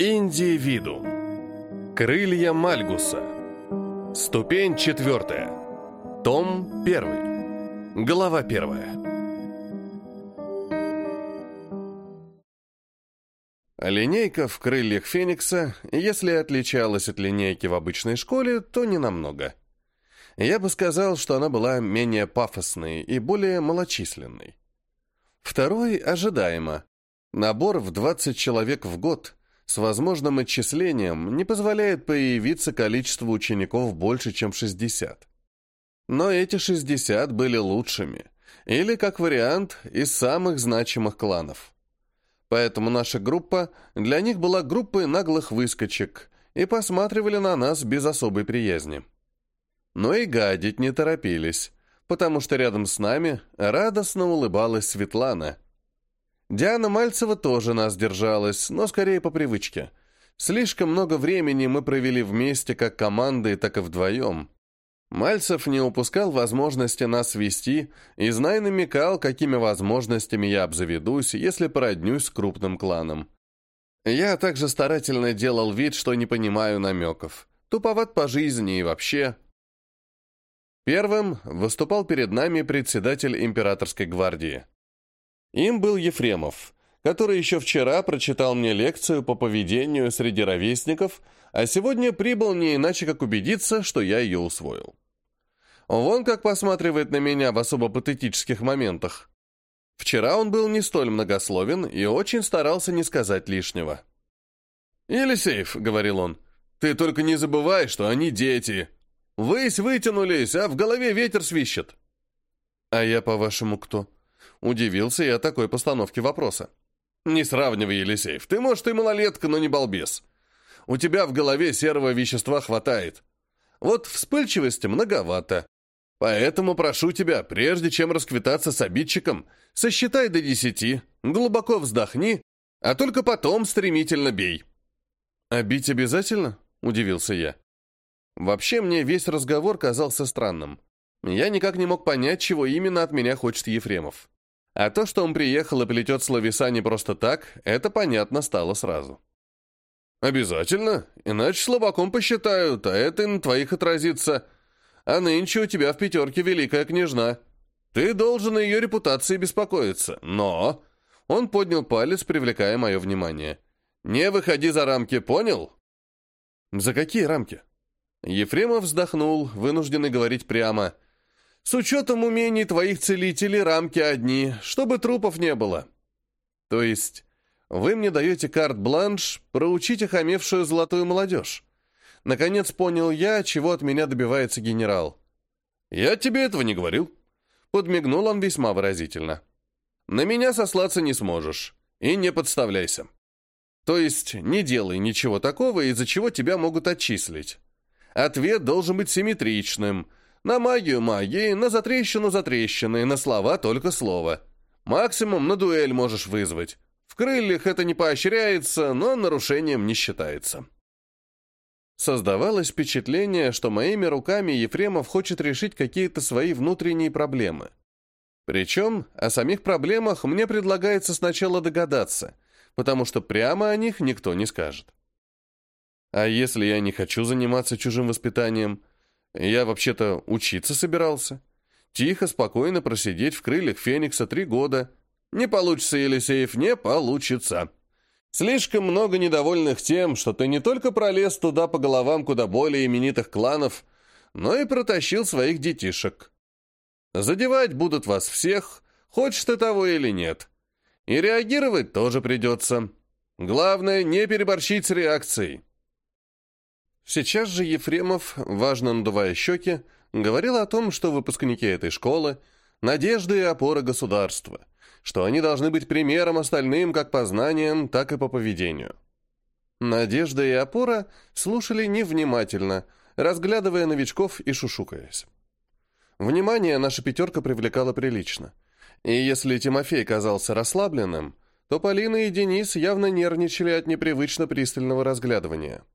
Индивидуум. Крылья Мальгуса. Ступень четвертая. Том первый. Глава первая. Линейка в крыльях Феникса, если отличалась от линейки в обычной школе, то не намного. Я бы сказал, что она была менее пафосной и более малочисленной. Второй ожидаемо. Набор в 20 человек в год с возможным отчислением не позволяет появиться количество учеников больше, чем 60. Но эти 60 были лучшими, или, как вариант, из самых значимых кланов. Поэтому наша группа для них была группой наглых выскочек и посматривали на нас без особой приязни. Но и гадить не торопились, потому что рядом с нами радостно улыбалась Светлана – Диана Мальцева тоже нас держалась, но скорее по привычке. Слишком много времени мы провели вместе как командой, так и вдвоем. Мальцев не упускал возможности нас вести и знай намекал, какими возможностями я обзаведусь, если породнюсь с крупным кланом. Я также старательно делал вид, что не понимаю намеков. Туповат по жизни и вообще. Первым выступал перед нами председатель императорской гвардии. Им был Ефремов, который еще вчера прочитал мне лекцию по поведению среди ровесников, а сегодня прибыл не иначе, как убедиться, что я ее усвоил. Вон как посматривает на меня в особо патетических моментах. Вчера он был не столь многословен и очень старался не сказать лишнего. «Елисеев», — говорил он, — «ты только не забывай, что они дети. Высь вытянулись, а в голове ветер свищет». «А я, по-вашему, кто?» Удивился я такой постановке вопроса. «Не сравнивай, Елисеев. Ты, может, и малолетка, но не балбес. У тебя в голове серого вещества хватает. Вот вспыльчивости многовато. Поэтому прошу тебя, прежде чем расквитаться с обидчиком, сосчитай до десяти, глубоко вздохни, а только потом стремительно бей». «А бить обязательно?» – удивился я. Вообще мне весь разговор казался странным. Я никак не мог понять, чего именно от меня хочет Ефремов. А то, что он приехал и плетет словеса не просто так, это понятно стало сразу. «Обязательно, иначе слабаком посчитают, а это и на твоих отразится. А нынче у тебя в пятерке великая княжна. Ты должен о ее репутации беспокоиться, но...» Он поднял палец, привлекая мое внимание. «Не выходи за рамки, понял?» «За какие рамки?» Ефремов вздохнул, вынужденный говорить прямо – с учетом умений твоих целителей рамки одни, чтобы трупов не было. То есть вы мне даете карт-бланш проучить охамевшую золотую молодежь. Наконец понял я, чего от меня добивается генерал. Я тебе этого не говорил. Подмигнул он весьма выразительно. На меня сослаться не сможешь. И не подставляйся. То есть не делай ничего такого, из-за чего тебя могут отчислить. Ответ должен быть симметричным – на магию магии, на затрещину затрещины, на слова только слово. Максимум на дуэль можешь вызвать. В крыльях это не поощряется, но нарушением не считается. Создавалось впечатление, что моими руками Ефремов хочет решить какие-то свои внутренние проблемы. Причем о самих проблемах мне предлагается сначала догадаться, потому что прямо о них никто не скажет. А если я не хочу заниматься чужим воспитанием, я вообще-то учиться собирался. Тихо, спокойно просидеть в крыльях Феникса три года. Не получится, Елисеев, не получится. Слишком много недовольных тем, что ты не только пролез туда по головам куда более именитых кланов, но и протащил своих детишек. Задевать будут вас всех, хочешь ты того или нет. И реагировать тоже придется. Главное, не переборщить с реакцией. Сейчас же Ефремов, важно надувая щеки, говорил о том, что выпускники этой школы – надежды и опора государства, что они должны быть примером остальным как по знаниям, так и по поведению. Надежда и опора слушали невнимательно, разглядывая новичков и шушукаясь. Внимание наша пятерка привлекала прилично. И если Тимофей казался расслабленным, то Полина и Денис явно нервничали от непривычно пристального разглядывания –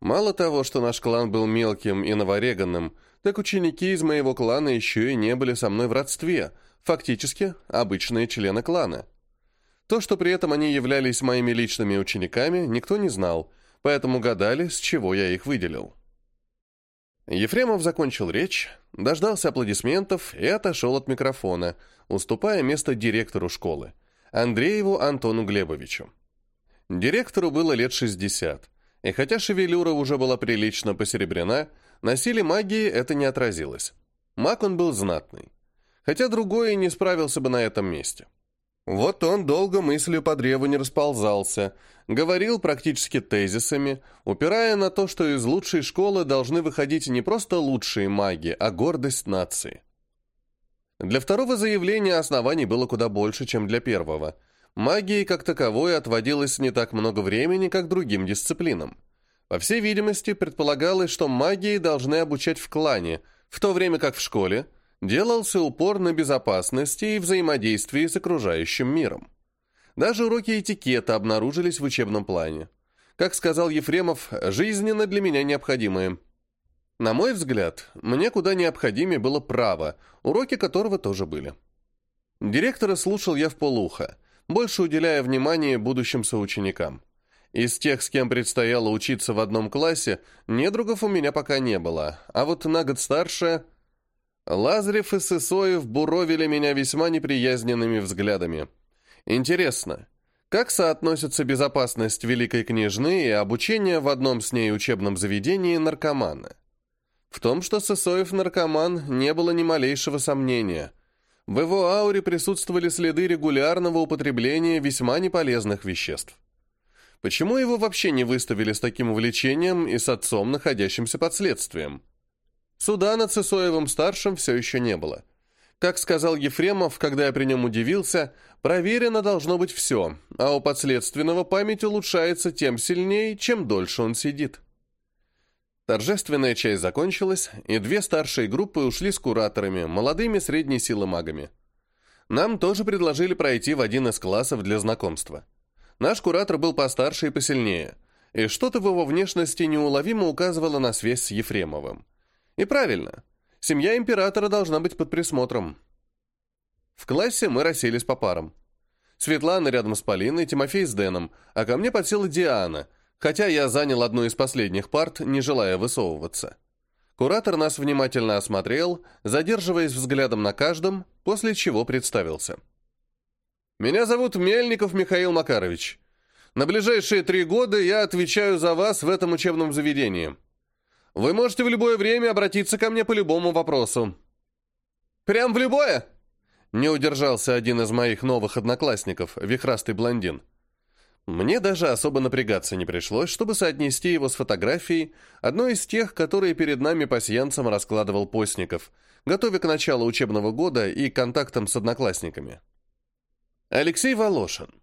Мало того, что наш клан был мелким и новореганным, так ученики из моего клана еще и не были со мной в родстве, фактически обычные члены клана. То, что при этом они являлись моими личными учениками, никто не знал, поэтому гадали, с чего я их выделил. Ефремов закончил речь, дождался аплодисментов и отошел от микрофона, уступая место директору школы, Андрееву Антону Глебовичу. Директору было лет 60, и хотя шевелюра уже была прилично посеребрена, на силе магии это не отразилось. Маг он был знатный, хотя другой и не справился бы на этом месте. Вот он долго мыслью по древу не расползался, говорил практически тезисами, упирая на то, что из лучшей школы должны выходить не просто лучшие маги, а гордость нации. Для второго заявления оснований было куда больше, чем для первого. Магии как таковой отводилось не так много времени, как другим дисциплинам. По всей видимости, предполагалось, что магии должны обучать в клане, в то время как в школе – делался упор на безопасности и взаимодействии с окружающим миром. Даже уроки этикета обнаружились в учебном плане. Как сказал Ефремов, жизненно для меня необходимые. На мой взгляд, мне куда необходимее было право, уроки которого тоже были. Директора слушал я в полуха, больше уделяя внимание будущим соученикам. Из тех, с кем предстояло учиться в одном классе, недругов у меня пока не было, а вот на год старше Лазарев и Сысоев буровили меня весьма неприязненными взглядами. Интересно, как соотносится безопасность великой княжны и обучение в одном с ней учебном заведении наркомана? В том, что Сысоев наркоман, не было ни малейшего сомнения. В его ауре присутствовали следы регулярного употребления весьма неполезных веществ. Почему его вообще не выставили с таким увлечением и с отцом, находящимся под следствием? Суда над Сысоевым-старшим все еще не было. Как сказал Ефремов, когда я при нем удивился, проверено должно быть все, а у подследственного память улучшается тем сильнее, чем дольше он сидит. Торжественная часть закончилась, и две старшие группы ушли с кураторами, молодыми средней силы магами. Нам тоже предложили пройти в один из классов для знакомства. Наш куратор был постарше и посильнее, и что-то в его внешности неуловимо указывало на связь с Ефремовым. И правильно. Семья императора должна быть под присмотром. В классе мы расселись по парам. Светлана рядом с Полиной, Тимофей с Дэном, а ко мне подсела Диана, хотя я занял одну из последних парт, не желая высовываться. Куратор нас внимательно осмотрел, задерживаясь взглядом на каждом, после чего представился. «Меня зовут Мельников Михаил Макарович. На ближайшие три года я отвечаю за вас в этом учебном заведении». Вы можете в любое время обратиться ко мне по любому вопросу». «Прям в любое?» Не удержался один из моих новых одноклассников, вихрастый блондин. Мне даже особо напрягаться не пришлось, чтобы соотнести его с фотографией, одной из тех, которые перед нами пасьянцем раскладывал Постников, готовя к началу учебного года и контактам с одноклассниками. Алексей Волошин.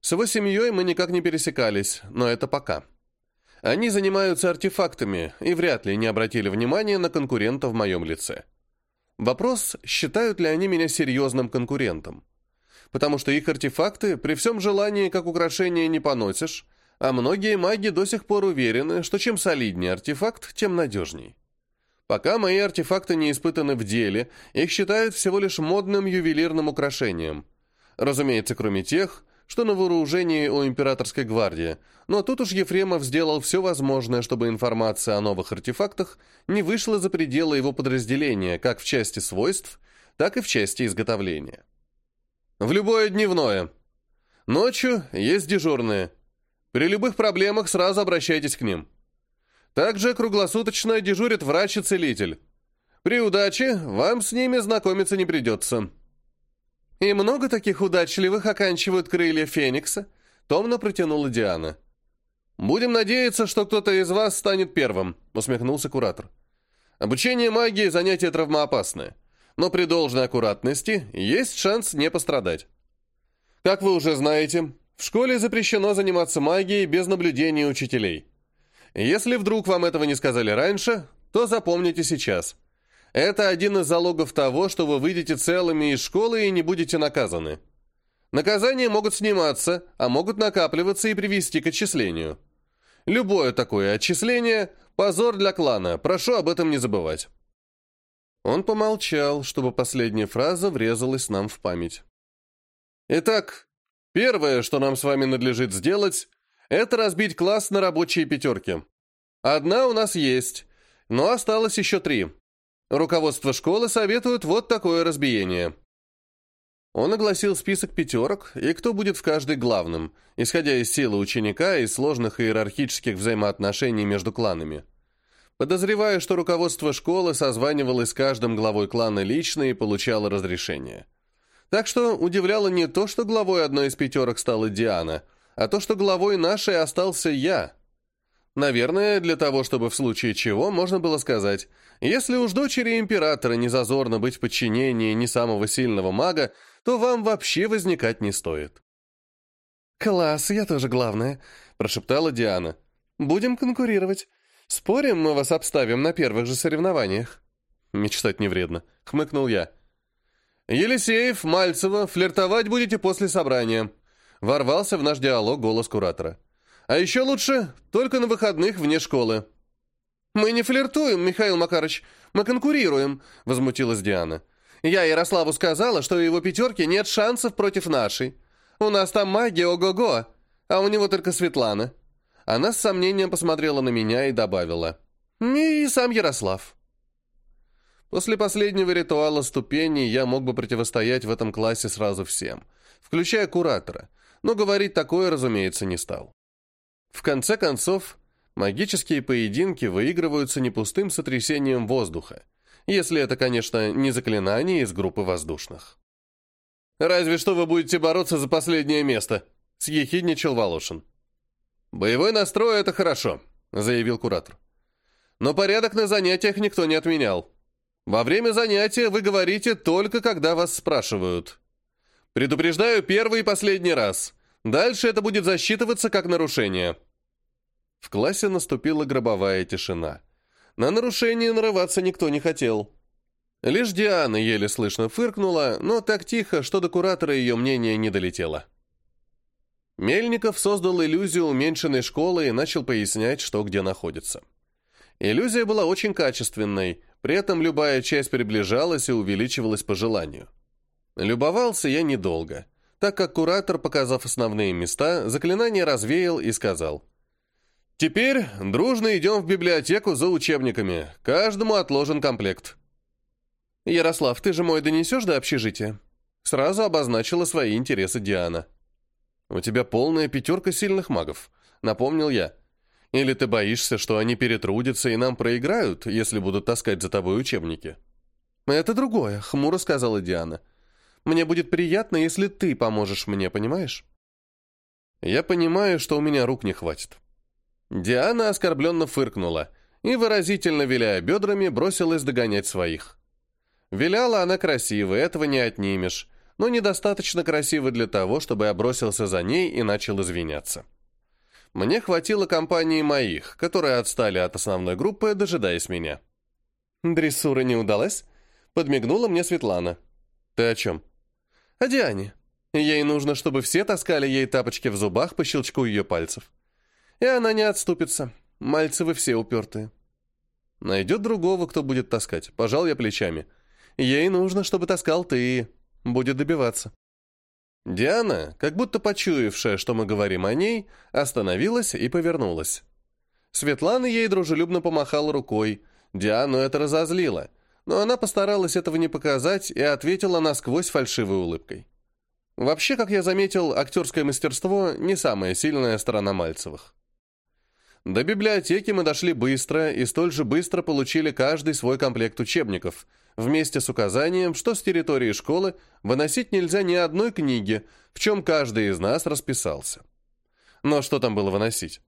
С его семьей мы никак не пересекались, но это пока. Они занимаются артефактами и вряд ли не обратили внимания на конкурента в моем лице. Вопрос, считают ли они меня серьезным конкурентом. Потому что их артефакты при всем желании как украшение не поносишь, а многие маги до сих пор уверены, что чем солиднее артефакт, тем надежней. Пока мои артефакты не испытаны в деле, их считают всего лишь модным ювелирным украшением. Разумеется, кроме тех, что на вооружении у императорской гвардии, но тут уж Ефремов сделал все возможное, чтобы информация о новых артефактах не вышла за пределы его подразделения, как в части свойств, так и в части изготовления. В любое дневное. Ночью есть дежурные. При любых проблемах сразу обращайтесь к ним. Также круглосуточно дежурит врач и целитель. При удаче вам с ними знакомиться не придется. «И много таких удачливых оканчивают крылья Феникса?» — томно протянула Диана. «Будем надеяться, что кто-то из вас станет первым», — усмехнулся куратор. «Обучение магии — занятие травмоопасное, но при должной аккуратности есть шанс не пострадать. Как вы уже знаете, в школе запрещено заниматься магией без наблюдения учителей. Если вдруг вам этого не сказали раньше, то запомните сейчас — это один из залогов того, что вы выйдете целыми из школы и не будете наказаны. Наказания могут сниматься, а могут накапливаться и привести к отчислению. Любое такое отчисление – позор для клана, прошу об этом не забывать. Он помолчал, чтобы последняя фраза врезалась нам в память. Итак, Первое, что нам с вами надлежит сделать, это разбить класс на рабочие пятерки. Одна у нас есть, но осталось еще три. Руководство школы советует вот такое разбиение. Он огласил список пятерок, и кто будет в каждой главным, исходя из силы ученика и сложных иерархических взаимоотношений между кланами. Подозреваю, что руководство школы созванивалось с каждым главой клана лично и получало разрешение. Так что удивляло не то, что главой одной из пятерок стала Диана, а то, что главой нашей остался я. Наверное, для того, чтобы в случае чего можно было сказать, если уж дочери императора не зазорно быть в подчинении не самого сильного мага, то вам вообще возникать не стоит. «Класс, я тоже главная», — прошептала Диана. «Будем конкурировать. Спорим, мы вас обставим на первых же соревнованиях». «Мечтать не вредно», — хмыкнул я. «Елисеев, Мальцева, флиртовать будете после собрания», — ворвался в наш диалог голос куратора. «А еще лучше, только на выходных вне школы». «Мы не флиртуем, Михаил Макарович, мы конкурируем», — возмутилась Диана. «Я Ярославу сказала, что у его пятерки нет шансов против нашей. У нас там магия ого-го, а у него только Светлана». Она с сомнением посмотрела на меня и добавила. «И сам Ярослав». После последнего ритуала ступеней я мог бы противостоять в этом классе сразу всем, включая куратора, но говорить такое, разумеется, не стал. В конце концов, магические поединки выигрываются не пустым сотрясением воздуха, если это, конечно, не заклинание из группы воздушных. «Разве что вы будете бороться за последнее место», — съехидничал Волошин. «Боевой настрой — это хорошо», — заявил куратор. «Но порядок на занятиях никто не отменял. Во время занятия вы говорите только, когда вас спрашивают. Предупреждаю первый и последний раз. Дальше это будет засчитываться как нарушение». В классе наступила гробовая тишина. На нарушение нарываться никто не хотел. Лишь Диана еле слышно фыркнула, но так тихо, что до куратора ее мнение не долетело. Мельников создал иллюзию уменьшенной школы и начал пояснять, что где находится. Иллюзия была очень качественной, при этом любая часть приближалась и увеличивалась по желанию. Любовался я недолго, так как куратор, показав основные места, заклинание развеял и сказал. «Теперь дружно идем в библиотеку за учебниками. Каждому отложен комплект». «Ярослав, ты же мой донесешь до общежития?» Сразу обозначила свои интересы Диана. «У тебя полная пятерка сильных магов», — напомнил я. «Или ты боишься, что они перетрудятся и нам проиграют, если будут таскать за тобой учебники?» «Это другое», — хмуро сказала Диана. «Мне будет приятно, если ты поможешь мне, понимаешь?» «Я понимаю, что у меня рук не хватит». Диана оскорбленно фыркнула и, выразительно виляя бедрами, бросилась догонять своих. Виляла она красиво, этого не отнимешь, но недостаточно красиво для того, чтобы я бросился за ней и начал извиняться. Мне хватило компании моих, которые отстали от основной группы, дожидаясь меня. «Дрессура не удалась?» — подмигнула мне Светлана. «Ты о чем?» «О Диане. Ей нужно, чтобы все таскали ей тапочки в зубах по щелчку ее пальцев. И она не отступится. Мальцы вы все упертые». «Найдет другого, кто будет таскать», — пожал я плечами. «Ей нужно, чтобы таскал ты. Будет добиваться. Диана, как будто почуявшая, что мы говорим о ней, остановилась и повернулась. Светлана ей дружелюбно помахала рукой. Диану это разозлило, но она постаралась этого не показать и ответила насквозь фальшивой улыбкой. Вообще, как я заметил, актерское мастерство не самая сильная сторона Мальцевых. До библиотеки мы дошли быстро и столь же быстро получили каждый свой комплект учебников, вместе с указанием, что с территории школы выносить нельзя ни одной книги, в чем каждый из нас расписался. Но что там было выносить?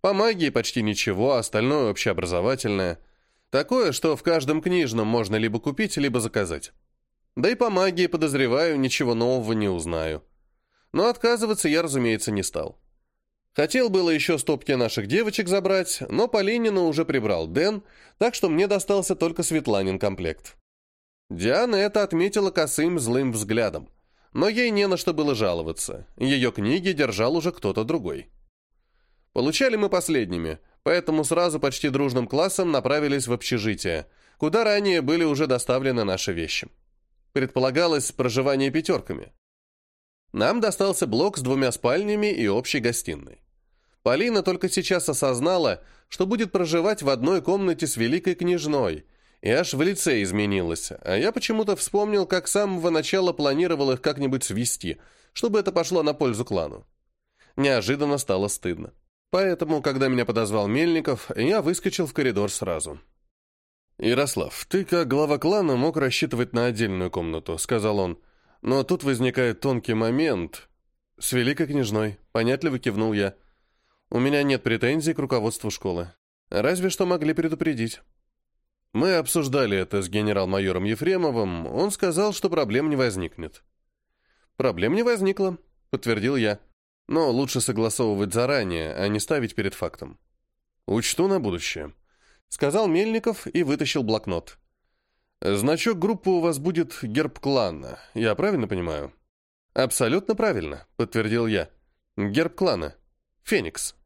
По магии почти ничего, остальное общеобразовательное. Такое, что в каждом книжном можно либо купить, либо заказать. Да и по магии, подозреваю, ничего нового не узнаю. Но отказываться я, разумеется, не стал. Хотел было еще стопки наших девочек забрать, но Полинину уже прибрал Дэн, так что мне достался только Светланин комплект. Диана это отметила косым злым взглядом, но ей не на что было жаловаться, ее книги держал уже кто-то другой. Получали мы последними, поэтому сразу почти дружным классом направились в общежитие, куда ранее были уже доставлены наши вещи. Предполагалось проживание пятерками. Нам достался блок с двумя спальнями и общей гостиной. Полина только сейчас осознала, что будет проживать в одной комнате с великой княжной, и аж в лице изменилась, а я почему-то вспомнил, как с самого начала планировал их как-нибудь свести, чтобы это пошло на пользу клану. Неожиданно стало стыдно. Поэтому, когда меня подозвал Мельников, я выскочил в коридор сразу. «Ярослав, ты как глава клана мог рассчитывать на отдельную комнату», — сказал он. «Но тут возникает тонкий момент. С великой княжной», — понятливо кивнул я. «У меня нет претензий к руководству школы. Разве что могли предупредить». Мы обсуждали это с генерал-майором Ефремовым. Он сказал, что проблем не возникнет. «Проблем не возникло», — подтвердил я. «Но лучше согласовывать заранее, а не ставить перед фактом». «Учту на будущее», — сказал Мельников и вытащил блокнот. «Значок группы у вас будет герб клана, я правильно понимаю?» «Абсолютно правильно», — подтвердил я. «Герб клана. Феникс».